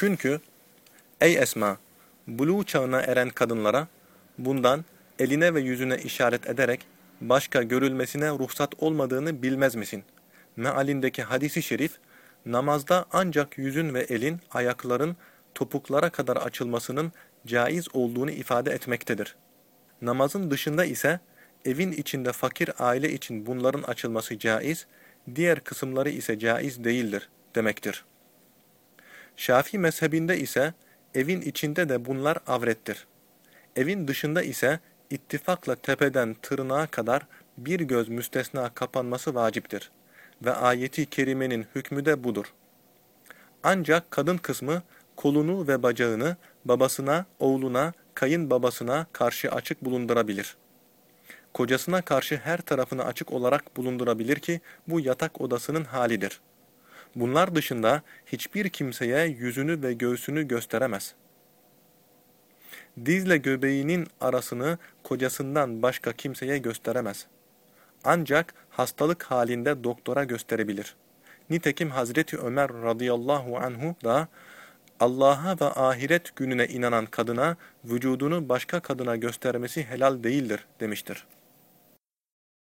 Çünkü ey Esma, buluğ çağına eren kadınlara bundan eline ve yüzüne işaret ederek başka görülmesine ruhsat olmadığını bilmez misin? Mealindeki hadisi şerif, namazda ancak yüzün ve elin, ayakların topuklara kadar açılmasının caiz olduğunu ifade etmektedir. Namazın dışında ise evin içinde fakir aile için bunların açılması caiz, diğer kısımları ise caiz değildir demektir. Şafii mezhebinde ise evin içinde de bunlar avrettir. Evin dışında ise ittifakla tepeden tırnağa kadar bir göz müstesna kapanması vaciptir. Ve ayeti kerimenin hükmü de budur. Ancak kadın kısmı kolunu ve bacağını babasına, oğluna, kayınbabasına karşı açık bulundurabilir. Kocasına karşı her tarafını açık olarak bulundurabilir ki bu yatak odasının halidir. Bunlar dışında hiçbir kimseye yüzünü ve göğsünü gösteremez. Dizle göbeğinin arasını kocasından başka kimseye gösteremez. Ancak hastalık halinde doktora gösterebilir. Nitekim Hazreti Ömer radıyallahu anhu da Allah'a ve ahiret gününe inanan kadına vücudunu başka kadına göstermesi helal değildir demiştir.